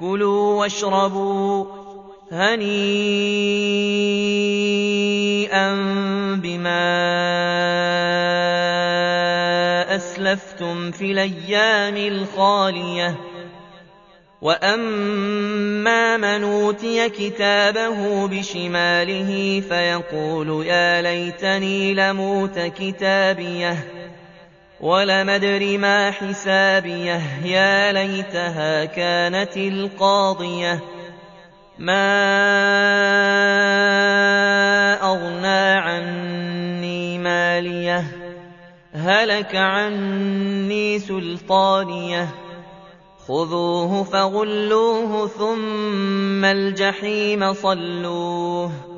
كُلُوا وَاشْرَبُوا هَنِيئًا بِمَا أَسْلَفْتُمْ فِي الْأَيَّامِ الْخَالِيَةِ. وَأَمَّا مَنْ أُوتِيَ كِتَابَهُ بِشِمَالِهِ فَيَقُولُ يَا لَيْتَنِي لَمْ أُوتَ كِتَابِيَهْ. وَلَمْ أَدْرِ مَا حِسَابِيَهْ يَا لَيْتَهَا كَانَتِ الْقَاضِيَةَ. مَا أَغْنَىٰ عَنِّي مَالِيَهْ هَلَكَ عَنِّي سُلْطَانِيَهْ. خُذُوهُ فَغُلُّوهُ ثُمَّ الْجَحِيمَ صَلُّوهُ.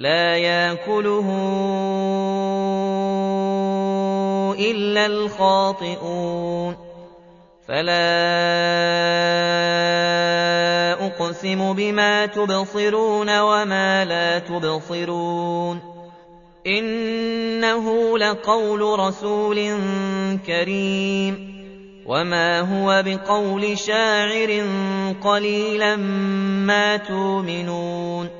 لَّا يَأْكُلُهُ إِلَّا الْخَاطِئُونَ. فَلَا أُقْسِمُ بِمَا تُبْصِرُونَ وَمَا لَا تُبْصِرُونَ. إِنَّهُ لَقَوْلُ رَسُولٍ كَرِيمٍ. وما هو بقول شاعر قليلا ما تؤمنون.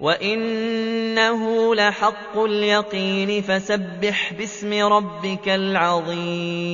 وإنه لحق اليقين فسبح باسم ربك العظيم